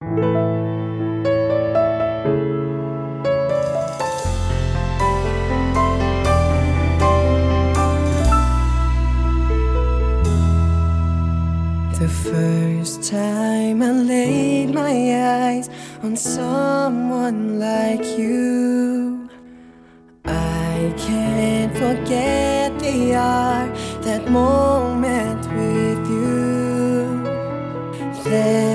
The first time I laid my eyes on someone like you, I can't forget the hour, that moment with you. Then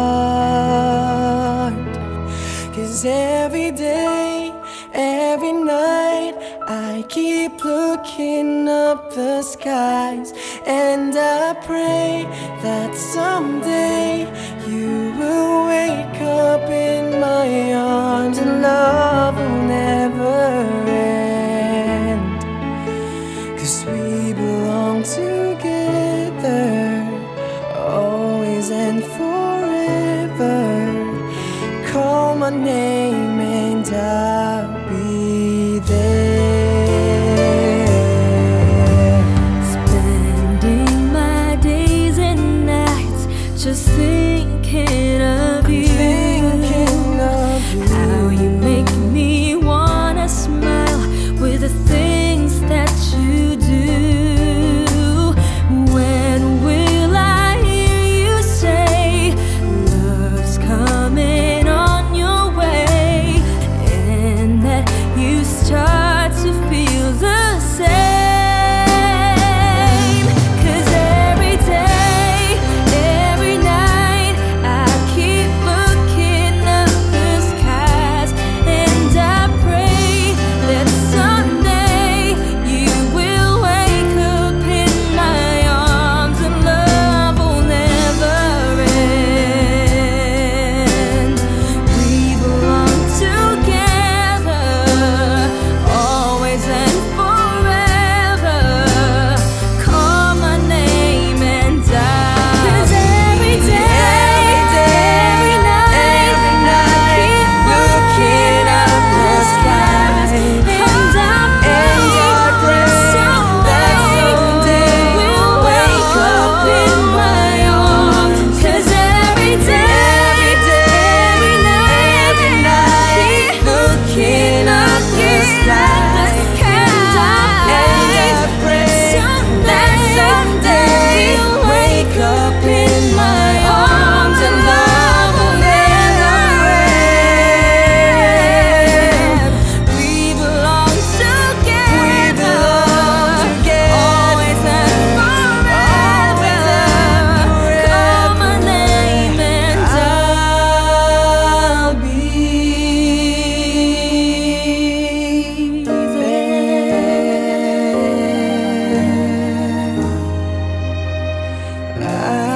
heart. Cause every day, every night, I keep looking up the skies. And I pray that someday you will wake up in my arms and love name. I